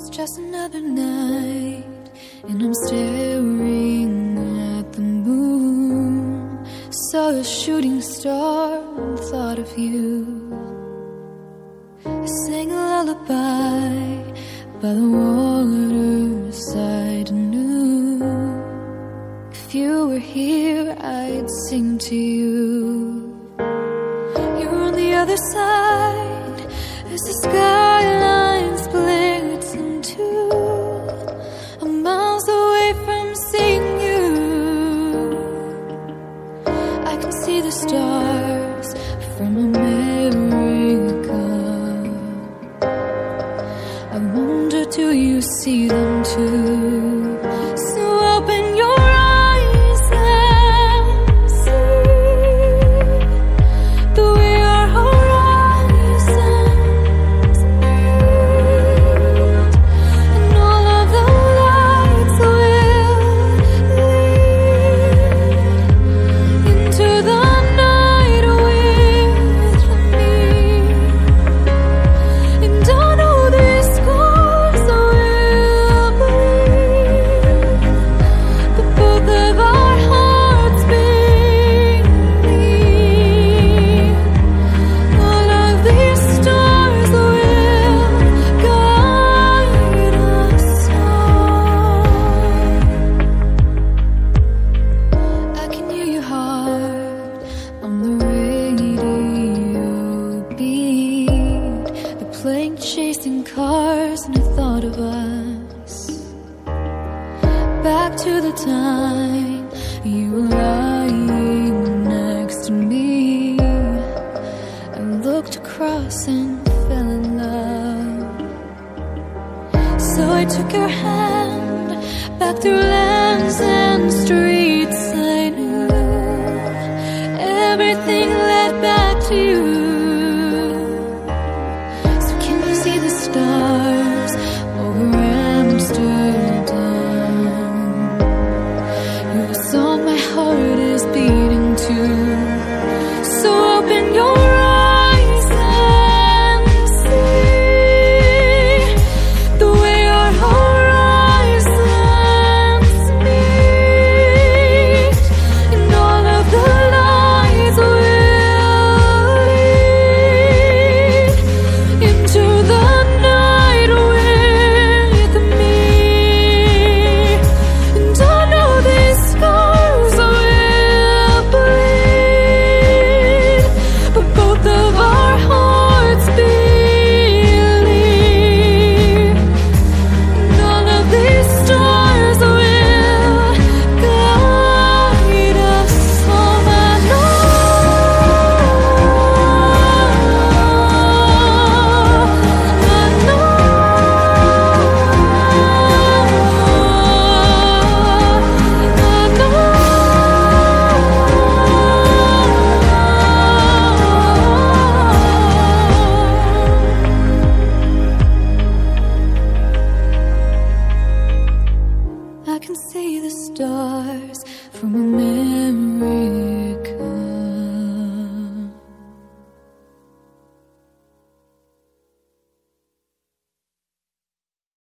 It's just another night, and I'm staring at the moon. Saw a shooting star and thought of you. I sang a lullaby by the waterside and knew if you were here, I'd sing to you. You're on the other side as the skyline the stars from America. I wonder, do you see them chasing cars, and I thought of us. Back to the time you were lying next to me. I looked across and fell in love. So I took your hand back through lands and streets I knew. Everything led back to you. Can see the stars from America.